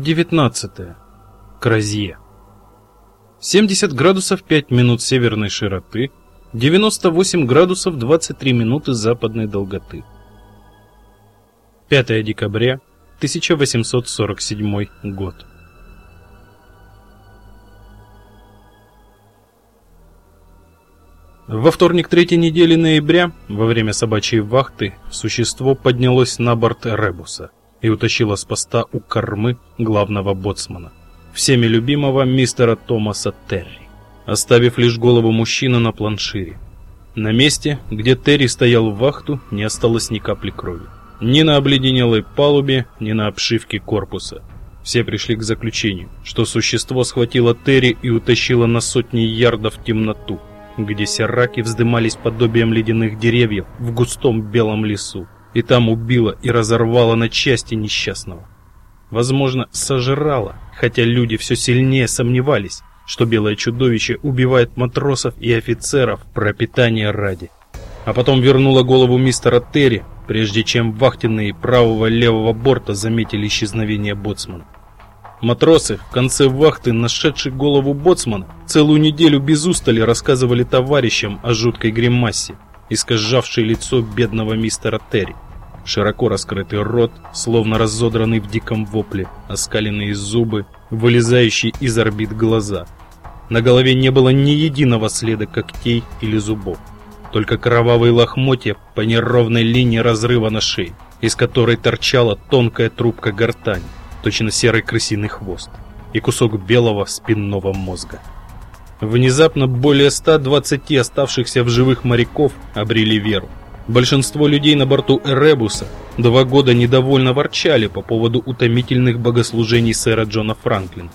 19. Кразье. 70 градусов 5 минут северной широты, 98 градусов 23 минуты западной долготы. 5 декабря 1847 год. Во вторник третьей недели ноября, во время собачьей вахты, существо поднялось на борт Ребуса – и утащила с поста у кормы главного боцмана, всеми любимого мистера Томаса Терри, оставив лишь голову мужчины на планшире. На месте, где Терри стоял в вахту, не осталось ни капли крови. Ни на обледенелой палубе, ни на обшивке корпуса. Все пришли к заключению, что существо схватило Терри и утащило на сотни ярдов в темноту, где серраки вздымались подобием ледяных деревьев в густом белом лесу и там убила и разорвала на части несчастного. Возможно, сожрала, хотя люди все сильнее сомневались, что белое чудовище убивает матросов и офицеров пропитание ради. А потом вернула голову мистера Терри, прежде чем вахтенные правого и левого борта заметили исчезновение боцмана. Матросы в конце вахты, нашедшие голову боцмана, целую неделю без устали рассказывали товарищам о жуткой гримасе, искажавшей лицо бедного мистера Терри. Широко раскрытый рот, словно разодранный в диком вопле, оскаленные зубы, вылезающие из орбит глаза. На голове не было ни единого следа когтей или зубов, только кровавые лохмотья по неровной линии разрыва на шее, из которой торчала тонкая трубка гортани, точно серый крысиный хвост, и кусок белого спинного мозга. Внезапно более 120 оставшихся в живых моряков обрели веру. Большинство людей на борту Эребуса два года недовольно ворчали по поводу утомительных богослужений сэра Джона Франклина.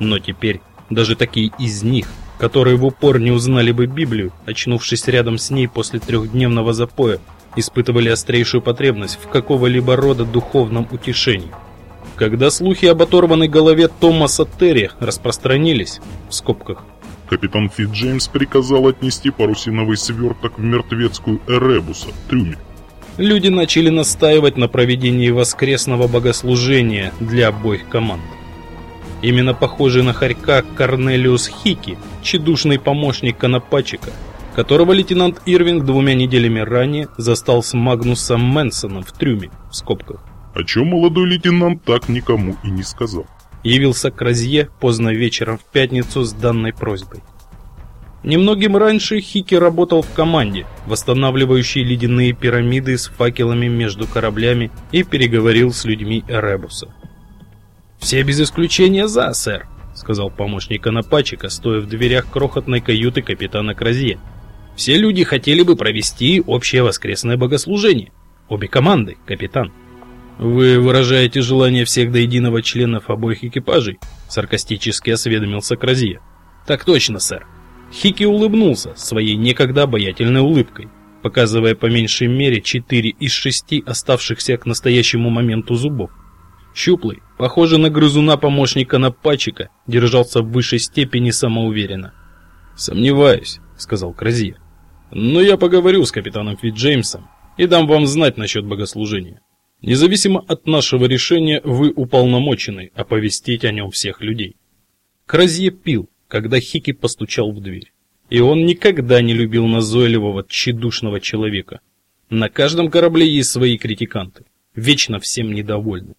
Но теперь даже такие из них, которые в упор не узнали бы Библию, очнувшись рядом с ней после трехдневного запоя, испытывали острейшую потребность в какого-либо рода духовном утешении. Когда слухи об оторванной голове Томаса Терри распространились, в скобках, Капитан Фитджеймс приказал отнести парусиновый сверток в мертвецкую Эребуса, трюме. Люди начали настаивать на проведении воскресного богослужения для обоих команд. Именно похожий на хорька Корнелиус Хики, чедушный помощник Конопачика, которого лейтенант Ирвинг двумя неделями ранее застал с Магнусом Мэнсоном в трюме, в скобках. О чем молодой лейтенант так никому и не сказал явился к Розье поздно вечером в пятницу с данной просьбой. Немногим раньше Хики работал в команде, восстанавливающей ледяные пирамиды с факелами между кораблями и переговорил с людьми Эребуса. «Все без исключения за, сэр», — сказал помощник Анапачика, стоя в дверях крохотной каюты капитана Кразье. «Все люди хотели бы провести общее воскресное богослужение. Обе команды, капитан». «Вы выражаете желание всех до единого членов обоих экипажей?» Саркастически осведомился Кразье. «Так точно, сэр». Хики улыбнулся своей некогда обаятельной улыбкой, показывая по меньшей мере четыре из шести оставшихся к настоящему моменту зубов. Щуплый, похожий на грызуна помощника нападчика, держался в высшей степени самоуверенно. «Сомневаюсь», — сказал Кразье. «Но я поговорю с капитаном Фитджеймсом и дам вам знать насчет богослужения». Независимо от нашего решения, вы уполномочены оповестить о нем всех людей. Кразье пил, когда Хики постучал в дверь. И он никогда не любил назойливого, тщедушного человека. На каждом корабле есть свои критиканты, вечно всем недовольны.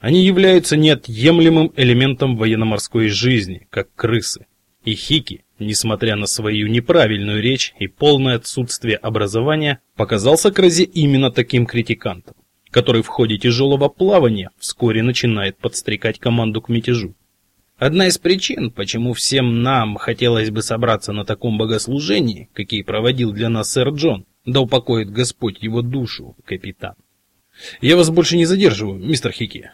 Они являются неотъемлемым элементом военно-морской жизни, как крысы. И Хики, несмотря на свою неправильную речь и полное отсутствие образования, показался Кразе именно таким критикантом который в ходе тяжелого плавания вскоре начинает подстрекать команду к мятежу. Одна из причин, почему всем нам хотелось бы собраться на таком богослужении, какие проводил для нас сэр Джон, да упокоит Господь его душу, капитан. Я вас больше не задерживаю, мистер Хики.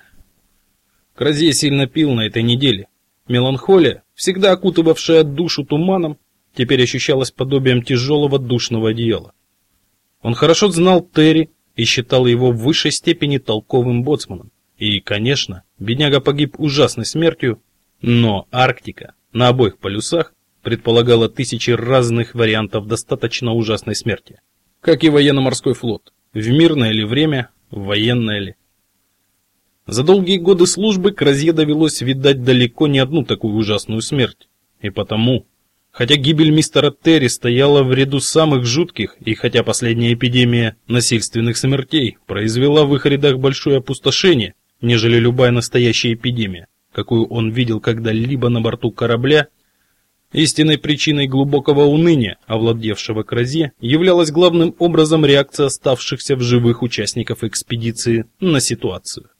Кразье сильно пил на этой неделе. Меланхолия, всегда окутывавшая душу туманом, теперь ощущалась подобием тяжелого душного одеяла. Он хорошо знал Терри и считал его в высшей степени толковым боцманом. И, конечно, бедняга погиб ужасной смертью, но Арктика на обоих полюсах предполагала тысячи разных вариантов достаточно ужасной смерти. Как и военно-морской флот, в мирное ли время, в военное ли. За долгие годы службы Кразье довелось видать далеко не одну такую ужасную смерть. И потому, хотя гибель мистера Терри стояла в ряду самых жутких, и хотя последняя эпидемия насильственных смертей произвела в их рядах большое опустошение, нежели любая настоящая эпидемия, какую он видел когда-либо на борту корабля, Истинной причиной глубокого уныния, овладевшего Кразье, являлась главным образом реакция оставшихся в живых участников экспедиции на ситуацию.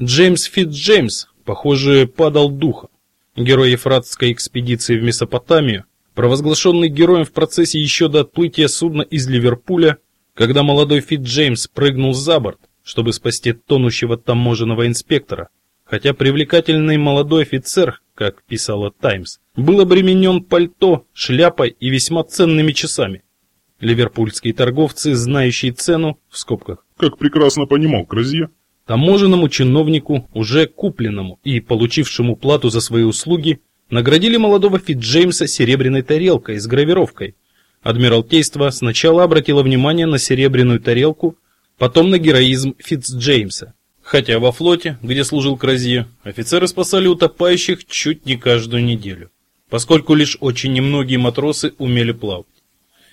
Джеймс Фитджеймс, похоже, падал духом. Герой ефратской экспедиции в Месопотамию, провозглашенный героем в процессе еще до отплытия судна из Ливерпуля, когда молодой Фитджеймс прыгнул за борт, чтобы спасти тонущего таможенного инспектора, хотя привлекательный молодой офицер, как писала Таймс, был обременен пальто, шляпой и весьма ценными часами. Ливерпульские торговцы, знающие цену, в скобках, как прекрасно понимал Кразье, таможенному чиновнику, уже купленному и получившему плату за свои услуги, наградили молодого Фитджеймса серебряной тарелкой с гравировкой. Адмиралтейство сначала обратило внимание на серебряную тарелку, потом на героизм Фитцджеймса. Хотя во флоте, где служил Кразье, офицеры спасали утопающих чуть не каждую неделю поскольку лишь очень немногие матросы умели плавать.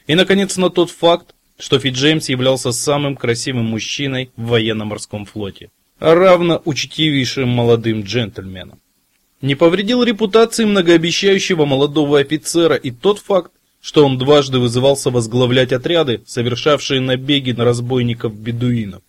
И, наконец, на тот факт, что Фитджеймс являлся самым красивым мужчиной в военно-морском флоте, а равно учтивейшим молодым джентльменом. Не повредил репутации многообещающего молодого офицера и тот факт, что он дважды вызывался возглавлять отряды, совершавшие набеги на разбойников-бедуинов.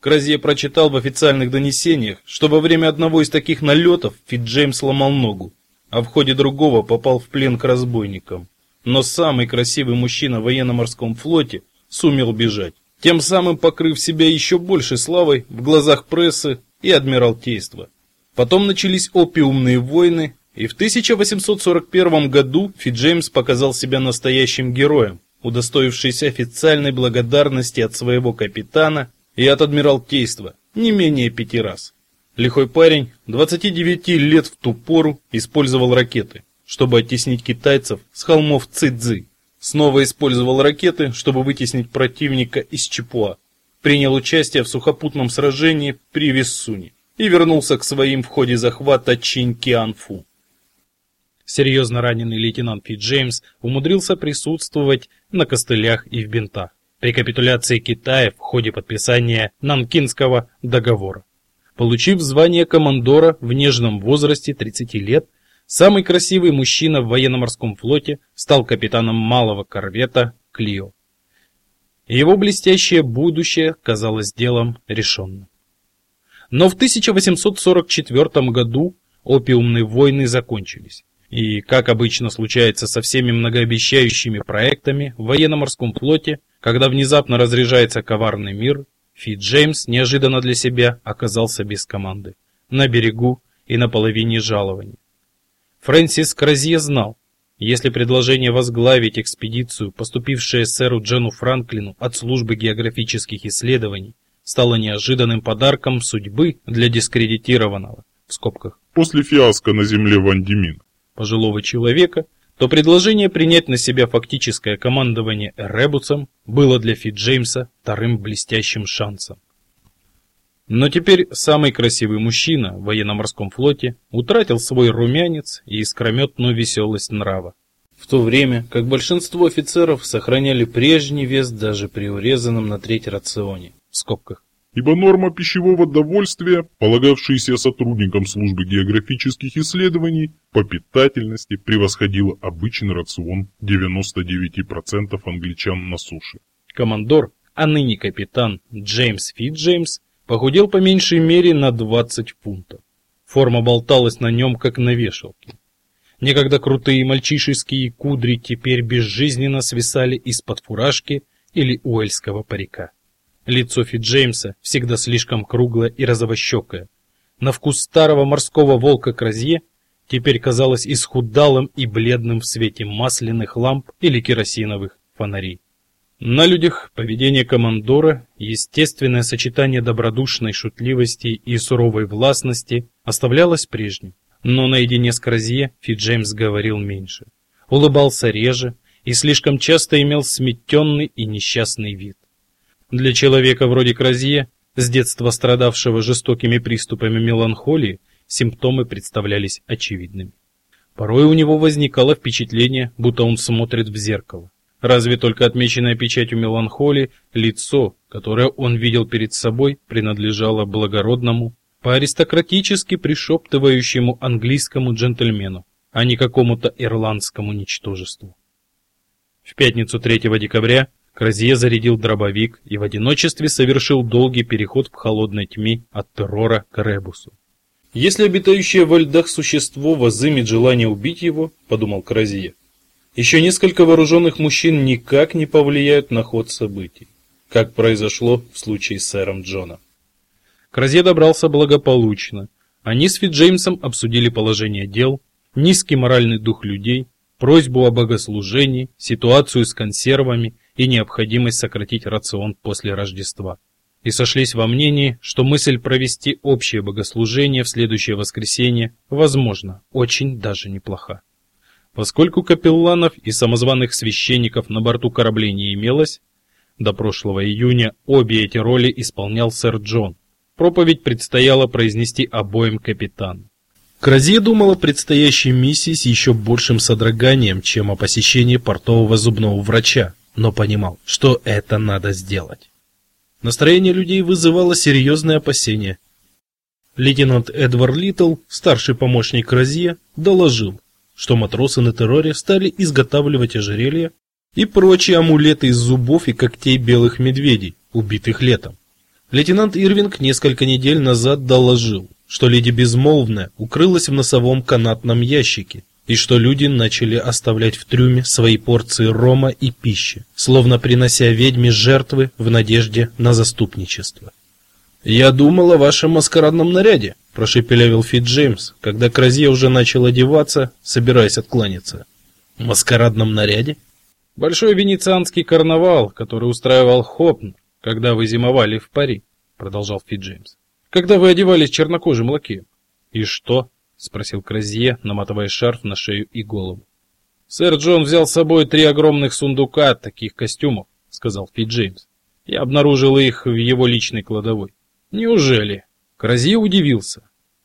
Кразье прочитал в официальных донесениях, что во время одного из таких налетов Фитджеймс сломал ногу, а в ходе другого попал в плен к разбойникам. Но самый красивый мужчина в военно-морском флоте сумел бежать, тем самым покрыв себя еще большей славой в глазах прессы и адмиралтейства. Потом начались опиумные войны, и в 1841 году Фиджеймс показал себя настоящим героем, удостоившийся официальной благодарности от своего капитана и от адмиралтейства не менее пяти раз. Лихой парень, 29 лет в ту пору, использовал ракеты, чтобы оттеснить китайцев с холмов Цидзы. Снова использовал ракеты, чтобы вытеснить противника из Чепуа. Принял участие в сухопутном сражении при Виссуне и вернулся к своим в ходе захвата Чинкианфу. Серьезно раненый лейтенант Фит Джеймс умудрился присутствовать на костылях и в бинтах при капитуляции Китая в ходе подписания Нанкинского договора. Получив звание командора в нежном возрасте 30 лет, самый красивый мужчина в военно-морском флоте стал капитаном малого корвета Клио. Его блестящее будущее казалось делом решенным. Но в 1844 году опиумные войны закончились. И, как обычно случается со всеми многообещающими проектами в военно-морском флоте, когда внезапно разряжается коварный мир, Фит Джеймс неожиданно для себя оказался без команды, на берегу и на половине жалования. Фрэнсис Кразье знал, если предложение возглавить экспедицию, поступившее сэру Джону Франклину от службы географических исследований, стало неожиданным подарком судьбы для дискредитированного, в скобках, после фиаско на земле Вандимин, пожилого человека, то предложение принять на себя фактическое командование Эребусом было для Фит Джеймса вторым блестящим шансом. Но теперь самый красивый мужчина в военно-морском флоте утратил свой румянец и искрометную веселость нрава. В то время как большинство офицеров сохраняли прежний вес даже при урезанном на треть рационе, в скобках ибо норма пищевого довольствия, полагавшаяся сотрудникам службы географических исследований, по питательности превосходила обычный рацион 99% англичан на суше. Командор, а ныне капитан Джеймс Фитджеймс похудел по меньшей мере на 20 фунтов. Форма болталась на нем, как на вешалке. Некогда крутые мальчишеские кудри теперь безжизненно свисали из-под фуражки или уэльского парика. Лицо Фит Джеймса всегда слишком круглое и розовощекое. На вкус старого морского волка Кразье теперь казалось исхудалым и бледным в свете масляных ламп или керосиновых фонарей. На людях поведение командора, естественное сочетание добродушной шутливости и суровой властности оставлялось прежним. Но наедине с Кразье Фит Джеймс говорил меньше, улыбался реже и слишком часто имел сметенный и несчастный вид. Для человека вроде Кразье С детства страдавшего жестокими приступами меланхолии, симптомы представлялись очевидными. Порой у него возникало впечатление, будто он смотрит в зеркало. Разве только отмеченное печатью меланхолии лицо, которое он видел перед собой, принадлежало благородному, по-аристократически пришептывающему английскому джентльмену, а не какому-то ирландскому ничтожеству. В пятницу 3 декабря Кразье зарядил дробовик и в одиночестве совершил долгий переход в холодной тьме от террора к ребусу. Если обитающее во льдах существо возымет желание убить его, подумал Кразье, еще несколько вооруженных мужчин никак не повлияют на ход событий, как произошло в случае с сэром Джоном. Кразье добрался благополучно. Они с Фит Джеймсом обсудили положение дел, низкий моральный дух людей, просьбу о богослужении, ситуацию с консервами и необходимость сократить рацион после Рождества и сошлись во мнении, что мысль провести общее богослужение в следующее воскресенье, возможно, очень даже неплоха. Поскольку капелланов и самозваных священников на борту кораблей не имелось, до прошлого июня обе эти роли исполнял сэр Джон. Проповедь предстояло произнести обоим капитанам. Кразье думал о предстоящей миссии с еще большим содроганием, чем о посещении портового зубного врача, но понимал, что это надо сделать. Настроение людей вызывало серьезные опасения. Лейтенант Эдвард Литл, старший помощник Розье, доложил, что матросы на терроре стали изготавливать ожерелья и прочие амулеты из зубов и когтей белых медведей, убитых летом. Лейтенант Ирвинг несколько недель назад доложил, что леди Безмолвная укрылась в носовом канатном ящике и что люди начали оставлять в трюме свои порции рома и пищи, словно принося ведьме жертвы в надежде на заступничество. «Я думал о вашем маскарадном наряде», – прошепелявил Фит Джеймс, когда Кразье уже начал одеваться, собираясь откланяться. «Маскарадном наряде?» «Большой венецианский карнавал, который устраивал Хопн, когда вы зимовали в Пари», – продолжал Фит Джеймс. «Когда вы одевались чернокожим лакеем». «И что?» Спросил Кразье, наматывая шарф на шею и голову. Сэр Джон взял с собой три огромных сундука таких костюмов, сказал Фит Джеймс. Я обнаружил их в его личной кладовой. Неужели? Кразье удивился.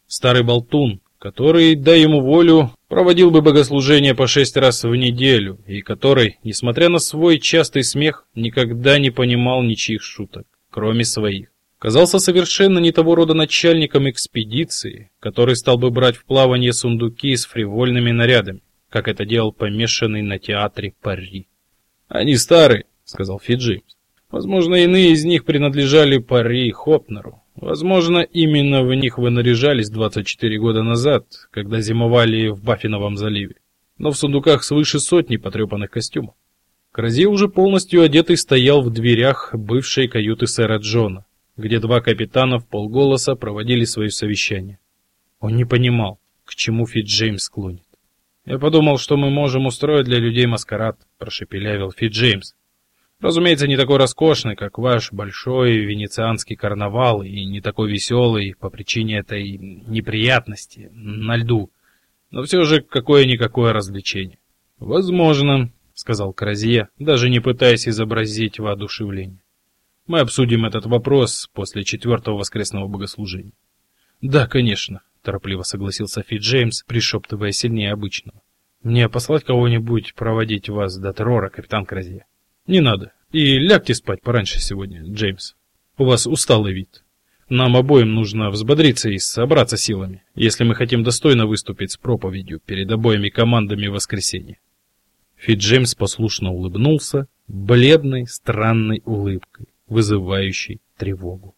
Старый болтун, который, дай ему волю, проводил бы богослужение по шесть раз в неделю, и который, несмотря на свой частый смех, никогда не понимал ничьих шуток, кроме своих казался совершенно не того рода начальником экспедиции, который стал бы брать в плавание сундуки с фривольными нарядами, как это делал помешанный на театре Пари. «Они старые», — сказал Фиджеймс. «Возможно, иные из них принадлежали Пари и Хопнеру. Возможно, именно в них вы наряжались 24 года назад, когда зимовали в Баффиновом заливе. Но в сундуках свыше сотни потрепанных костюмов. Крази уже полностью одетый стоял в дверях бывшей каюты сэра Джона где два капитана в полголоса проводили свое совещание. Он не понимал, к чему Фит Джеймс склонит. Я подумал, что мы можем устроить для людей маскарад, прошепелявил Фит Джеймс. Разумеется, не такой роскошный, как ваш большой венецианский карнавал, и не такой веселый по причине этой неприятности на льду, но все же какое-никакое развлечение. Возможно, сказал Кразье, даже не пытаясь изобразить воодушевление. Мы обсудим этот вопрос после четвертого воскресного богослужения. Да, конечно, торопливо согласился Фит Джеймс, пришептывая сильнее обычного. Мне послать кого-нибудь проводить вас до террора, капитан Кразье? Не надо. И лягте спать пораньше сегодня, Джеймс. У вас усталый вид. Нам обоим нужно взбодриться и собраться силами, если мы хотим достойно выступить с проповедью перед обоими командами в воскресенье. Фит Джеймс послушно улыбнулся, бледной, странной улыбкой вызывающий тревогу.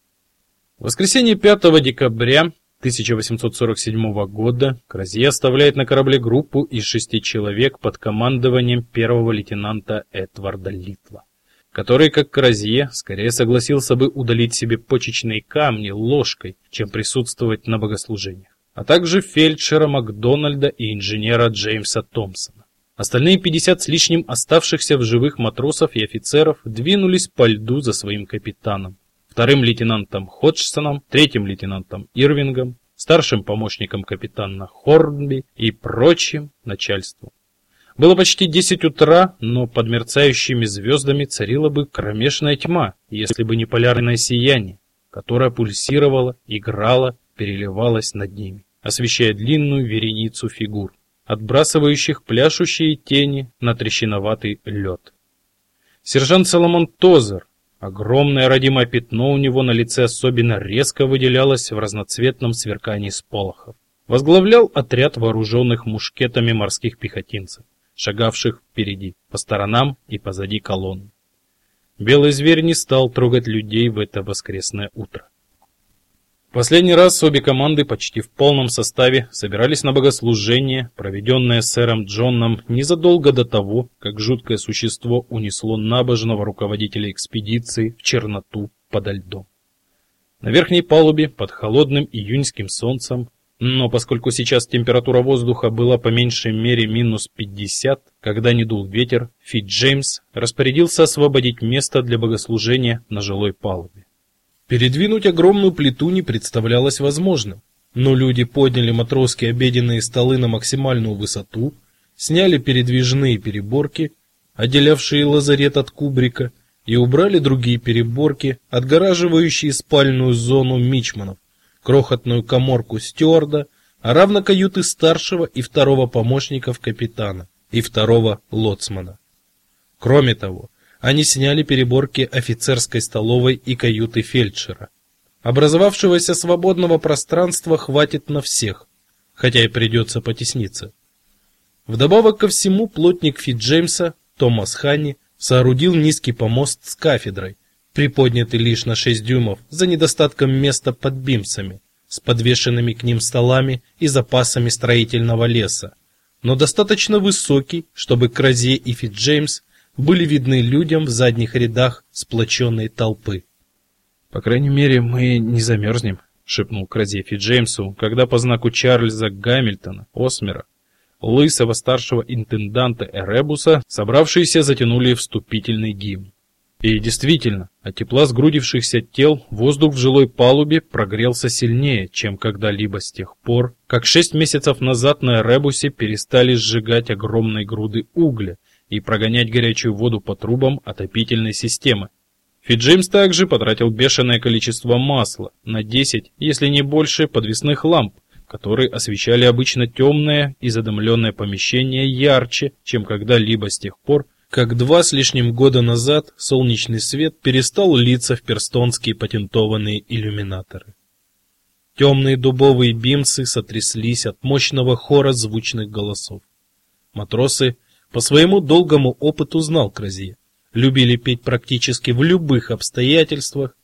В воскресенье 5 декабря 1847 года Кразье оставляет на корабле группу из шести человек под командованием первого лейтенанта Эдварда Литла, который, как Кразье, скорее согласился бы удалить себе почечные камни ложкой, чем присутствовать на богослужениях, а также фельдшера Макдональда и инженера Джеймса Томпсона. Остальные 50 с лишним оставшихся в живых матросов и офицеров двинулись по льду за своим капитаном, вторым лейтенантом Ходжсоном, третьим лейтенантом Ирвингом, старшим помощником капитана Хорнби и прочим начальством. Было почти 10 утра, но под мерцающими звездами царила бы кромешная тьма, если бы не полярное сияние. которая пульсировала, играла, переливалась над ними, освещая длинную вереницу фигур, отбрасывающих пляшущие тени на трещиноватый лед. Сержант Соломон Тозер, огромное родимое пятно у него на лице особенно резко выделялось в разноцветном сверкании сполохов, возглавлял отряд вооруженных мушкетами морских пехотинцев, шагавших впереди, по сторонам и позади колонн. Белый зверь не стал трогать людей в это воскресное утро. Последний раз обе команды почти в полном составе собирались на богослужение, проведенное сэром Джоном незадолго до того, как жуткое существо унесло набожного руководителя экспедиции в черноту подо льдом. На верхней палубе под холодным июньским солнцем, но поскольку сейчас температура воздуха была по меньшей мере минус 50, когда не дул ветер, Фит Джеймс распорядился освободить место для богослужения на жилой палубе. Передвинуть огромную плиту не представлялось возможным, но люди подняли матросские обеденные столы на максимальную высоту, сняли передвижные переборки, отделявшие лазарет от кубрика, и убрали другие переборки, отгораживающие спальную зону мичманов, крохотную каморку стюарда, а равно каюты старшего и второго помощников капитана и второго лоцмана. Кроме того, они сняли переборки офицерской столовой и каюты фельдшера. Образовавшегося свободного пространства хватит на всех, хотя и придется потесниться. Вдобавок ко всему, плотник Фит Джеймса, Томас Ханни, соорудил низкий помост с кафедрой, приподнятый лишь на 6 дюймов за недостатком места под бимсами, с подвешенными к ним столами и запасами строительного леса, но достаточно высокий, чтобы Кразе и Фит Джеймс были видны людям в задних рядах сплоченной толпы. По крайней мере, мы не замерзнем», — шепнул Кразефи Джеймсу, когда по знаку Чарльза Гамильтона, Осмера, лысого старшего интенданта Эребуса, собравшиеся затянули вступительный гимн. И действительно, от тепла сгрудившихся тел воздух в жилой палубе прогрелся сильнее, чем когда-либо с тех пор, как шесть месяцев назад на Эребусе перестали сжигать огромные груды угля, и прогонять горячую воду по трубам отопительной системы. Фиджеймс также потратил бешеное количество масла на 10, если не больше, подвесных ламп, которые освещали обычно темное и задымленное помещение ярче, чем когда-либо с тех пор, как два с лишним года назад солнечный свет перестал литься в перстонские патентованные иллюминаторы. Темные дубовые бимсы сотряслись от мощного хора звучных голосов. Матросы по своему долгому опыту знал Кразье. Любили петь практически в любых обстоятельствах,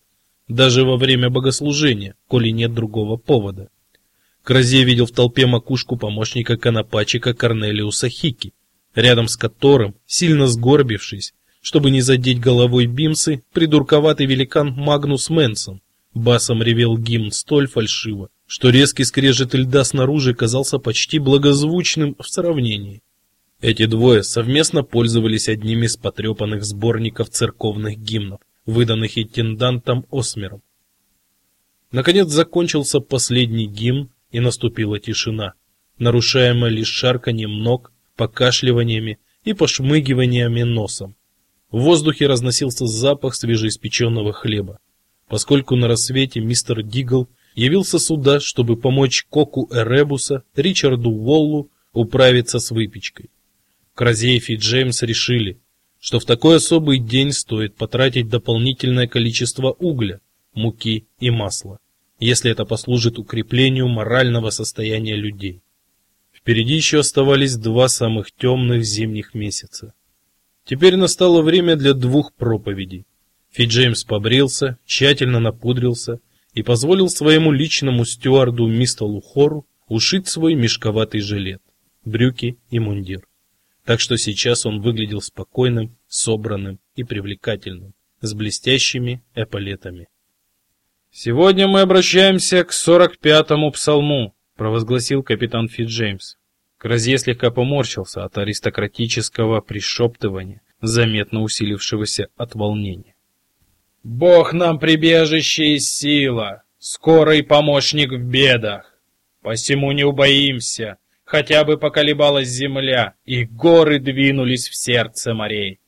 даже во время богослужения, коли нет другого повода. Кразье видел в толпе макушку помощника конопатчика Корнелиуса Хики, рядом с которым, сильно сгорбившись, чтобы не задеть головой бимсы, придурковатый великан Магнус Мэнсон басом ревел гимн столь фальшиво, что резкий скрежет льда снаружи казался почти благозвучным в сравнении. Эти двое совместно пользовались одним из потрепанных сборников церковных гимнов, выданных интендантом Осмером. Наконец закончился последний гимн, и наступила тишина, нарушаемая лишь шарканьем ног, покашливаниями и пошмыгиваниями носом. В воздухе разносился запах свежеиспеченного хлеба. Поскольку на рассвете мистер Дигл явился сюда, чтобы помочь Коку Эребуса, Ричарду Воллу управиться с выпечкой. Кразеев и Джеймс решили, что в такой особый день стоит потратить дополнительное количество угля, муки и масла, если это послужит укреплению морального состояния людей. Впереди еще оставались два самых темных зимних месяца. Теперь настало время для двух проповедей. Фи Джеймс побрился, тщательно напудрился и позволил своему личному стюарду мистеру Хору ушить свой мешковатый жилет, брюки и мундир так что сейчас он выглядел спокойным, собранным и привлекательным, с блестящими эполетами. Сегодня мы обращаемся к сорок пятому псалму, провозгласил капитан Фитджеймс. Кразье слегка поморщился от аристократического пришептывания, заметно усилившегося от волнения. Бог нам прибежище и сила, скорый помощник в бедах. Посему не убоимся, хотя бы поколебалась земля, и горы двинулись в сердце морей.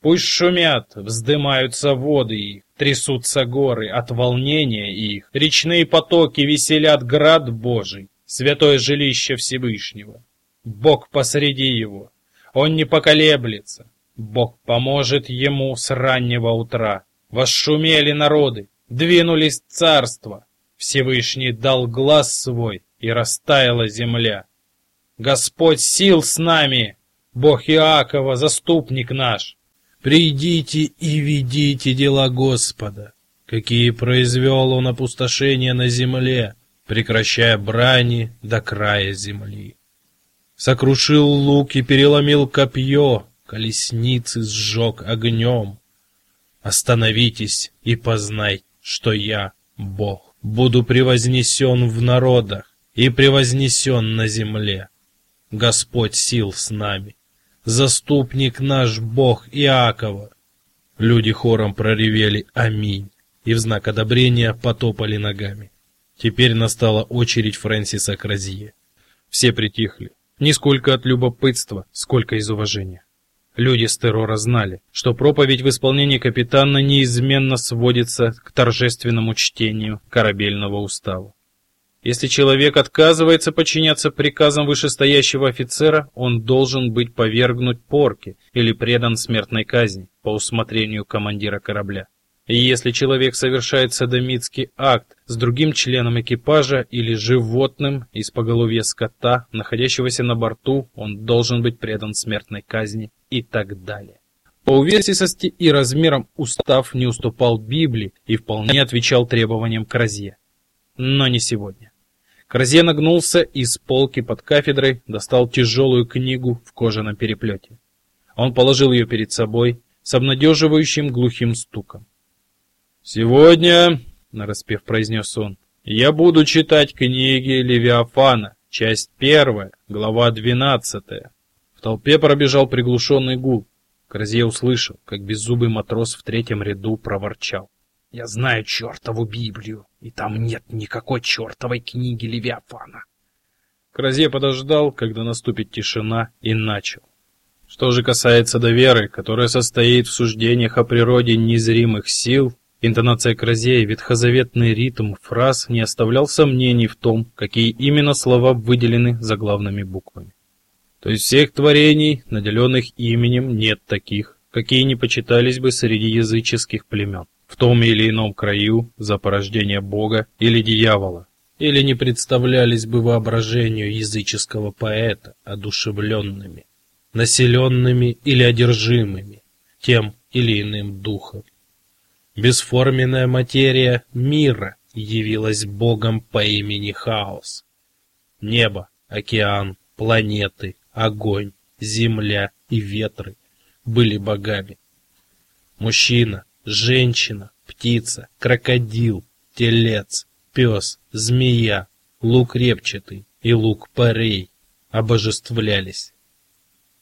Пусть шумят, вздымаются воды их, трясутся горы от волнения их, речные потоки веселят град Божий, святое жилище Всевышнего. Бог посреди его, он не поколеблется, Бог поможет ему с раннего утра. Восшумели народы, двинулись царства, Всевышний дал глаз свой, и растаяла земля. Господь сил с нами, Бог Иакова, заступник наш. Придите и видите дела Господа, какие произвел Он опустошения на земле, прекращая брани до края земли. Сокрушил лук и переломил копье, колесницы сжег огнем. Остановитесь и познай, что я Бог. Буду превознесен в народах и превознесен на земле. Господь сил с нами заступник наш Бог Иакова. Люди хором проревели «Аминь» и в знак одобрения потопали ногами. Теперь настала очередь Фрэнсиса Кразье. Все притихли, не сколько от любопытства, сколько из уважения. Люди с террора знали, что проповедь в исполнении капитана неизменно сводится к торжественному чтению корабельного устава. Если человек отказывается подчиняться приказам вышестоящего офицера, он должен быть повергнут порке или предан смертной казни по усмотрению командира корабля. И если человек совершает садомитский акт с другим членом экипажа или животным из поголовья скота, находящегося на борту, он должен быть предан смертной казни и так далее. По увесистости и размерам устав не уступал Библии и вполне отвечал требованиям Кразье. Но не сегодня. Корзе нагнулся и с полки под кафедрой достал тяжелую книгу в кожаном переплете. Он положил ее перед собой с обнадеживающим глухим стуком. «Сегодня, — нараспев произнес он, — я буду читать книги Левиафана, часть первая, глава двенадцатая». В толпе пробежал приглушенный гул. Корзе услышал, как беззубый матрос в третьем ряду проворчал. Я знаю чертову Библию, и там нет никакой чертовой книги Левиафана. Кразе подождал, когда наступит тишина, и начал. Что же касается до веры, которая состоит в суждениях о природе незримых сил, интонация Кразе и ветхозаветный ритм фраз не оставлял сомнений в том, какие именно слова выделены заглавными буквами. То есть всех творений, наделенных именем, нет таких, какие не почитались бы среди языческих племен в том или ином краю за порождение Бога или дьявола, или не представлялись бы воображению языческого поэта одушевленными, населенными или одержимыми тем или иным духом. Бесформенная материя мира явилась Богом по имени Хаос. Небо, океан, планеты, огонь, земля и ветры были богами. Мужчина, женщина, птица, крокодил, телец, пес, змея, лук репчатый и лук парей обожествлялись.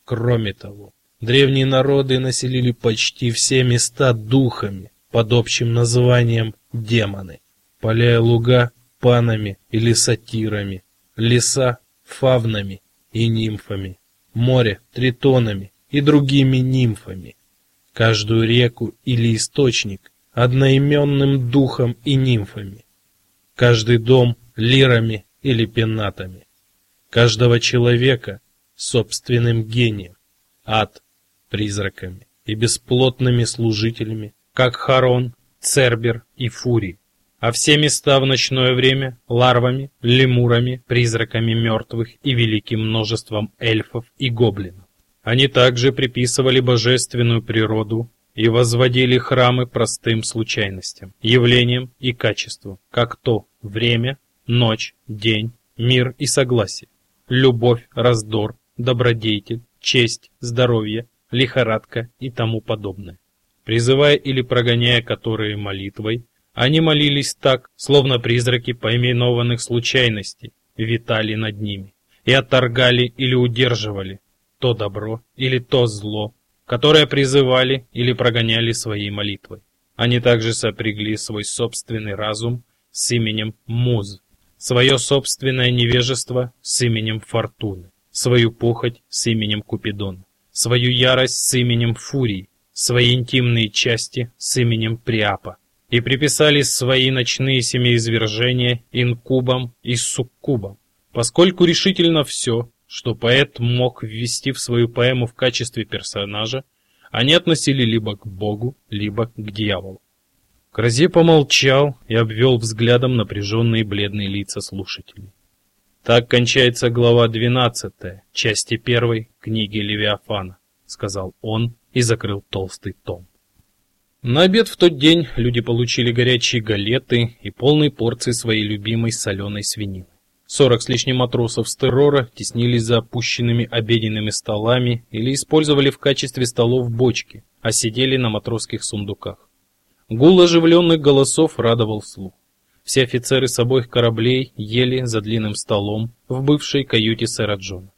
Кроме того, древние народы населили почти все места духами под общим названием демоны, поля и луга панами или сатирами, леса фавнами и нимфами, море тритонами и другими нимфами, каждую реку или источник одноименным духом и нимфами, каждый дом лирами или пенатами, каждого человека собственным гением, ад призраками и бесплотными служителями, как Харон, Цербер и Фурий, а все места в ночное время ларвами, лемурами, призраками мертвых и великим множеством эльфов и гоблинов. Они также приписывали божественную природу и возводили храмы простым случайностям, явлениям и качеству, как то время, ночь, день, мир и согласие, любовь, раздор, добродетель, честь, здоровье, лихорадка и тому подобное. Призывая или прогоняя которые молитвой, они молились так, словно призраки поименованных случайностей витали над ними и отторгали или удерживали, то добро или то зло, которое призывали или прогоняли своей молитвой. Они также сопрягли свой собственный разум с именем Муз, свое собственное невежество с именем Фортуны, свою похоть с именем Купидона, свою ярость с именем Фурии, свои интимные части с именем Приапа и приписали свои ночные семяизвержения инкубам и суккубам, поскольку решительно все, что поэт мог ввести в свою поэму в качестве персонажа, они относили либо к Богу, либо к дьяволу. Кразе помолчал и обвел взглядом напряженные бледные лица слушателей. Так кончается глава 12, части 1 книги Левиафана, сказал он и закрыл толстый том. На обед в тот день люди получили горячие галеты и полные порции своей любимой соленой свинины. Сорок с лишним матросов с террора теснились за опущенными обеденными столами или использовали в качестве столов бочки, а сидели на матросских сундуках. Гул оживленных голосов радовал слух. Все офицеры с обоих кораблей ели за длинным столом в бывшей каюте сэра Джона.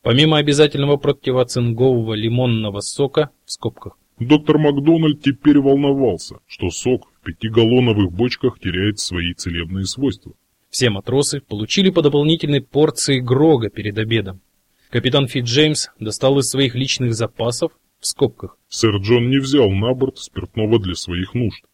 Помимо обязательного противоцингового лимонного сока, в скобках, доктор Макдональд теперь волновался, что сок в пятигаллоновых бочках теряет свои целебные свойства. Все матросы получили по дополнительной порции грога перед обедом. Капитан Фит Джеймс достал из своих личных запасов, в скобках, Сэр Джон не взял на борт спиртного для своих нужд.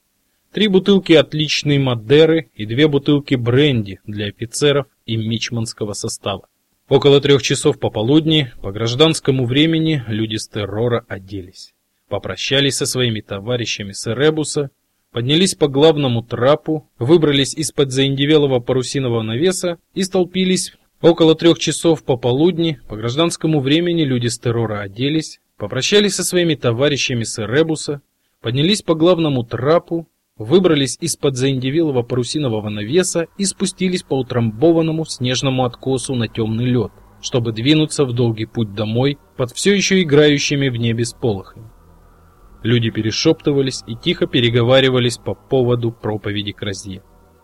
Три бутылки отличной Мадеры и две бутылки бренди для офицеров и мичманского состава. Около трех часов пополудни по гражданскому времени люди с террора оделись. Попрощались со своими товарищами с Эребуса, поднялись по главному трапу, выбрались из-под заиндевелого парусинового навеса и столпились. Около трех часов пополудни по гражданскому времени люди с террора оделись, попрощались со своими товарищами с Эребуса, поднялись по главному трапу, выбрались из-под заиндевелого парусинового навеса и спустились по утрамбованному снежному откосу на темный лед, чтобы двинуться в долгий путь домой под все еще играющими в небе сполохами. Люди перешептывались и тихо переговаривались по поводу проповеди Кразье.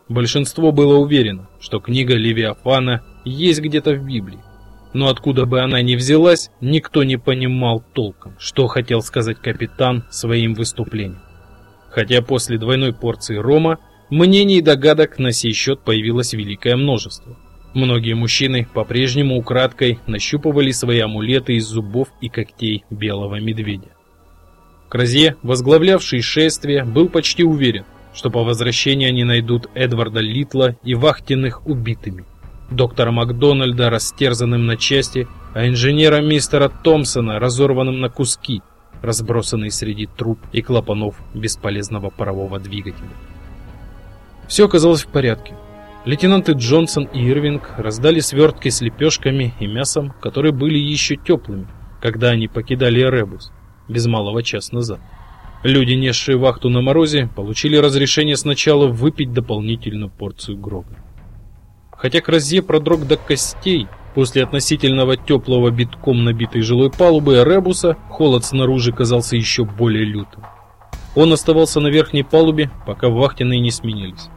Большинство было уверено, что книга Левиафана есть где-то в Библии. Но откуда бы она ни взялась, никто не понимал толком, что хотел сказать капитан своим выступлением хотя после двойной порции рома мнений и догадок на сей счет появилось великое множество. Многие мужчины по-прежнему украдкой нащупывали свои амулеты из зубов и когтей белого медведя. Кразье, возглавлявший шествие, был почти уверен, что по возвращении они найдут Эдварда Литла и вахтенных убитыми, доктора Макдональда растерзанным на части, а инженера мистера Томпсона разорванным на куски, разбросанные среди труб и клапанов бесполезного парового двигателя. Все оказалось в порядке. Лейтенанты Джонсон и Ирвинг раздали свертки с лепешками и мясом, которые были еще теплыми, когда они покидали Эребус, без малого час назад. Люди, несшие вахту на морозе, получили разрешение сначала выпить дополнительную порцию грога. Хотя Кразье продрог до костей, После относительного теплого битком набитой жилой палубы Ребуса холод снаружи казался еще более лютым. Он оставался на верхней палубе, пока вахтенные не сменились.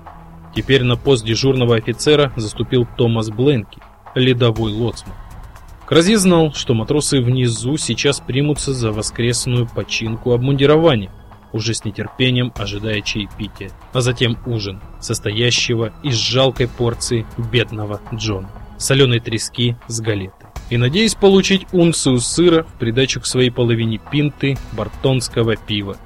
Теперь на пост дежурного офицера заступил Томас Бленки, ледовой лоцман. Крази знал, что матросы внизу сейчас примутся за воскресную починку обмундирования, уже с нетерпением ожидая чаепития, а затем ужин, состоящего из жалкой порции бедного Джона соленой трески с галеты. И надеясь получить унцию сыра в придачу к своей половине пинты бартонского пива.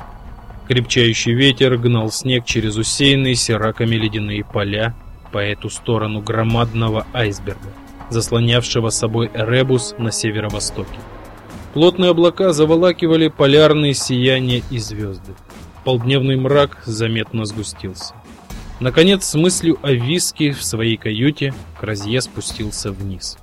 Крепчающий ветер гнал снег через усеянные сераками ледяные поля по эту сторону громадного айсберга, заслонявшего собой Эребус на северо-востоке. Плотные облака заволакивали полярные сияния и звезды. Полдневный мрак заметно сгустился. Наконец, с мыслью о виске в своей каюте Кразье спустился вниз.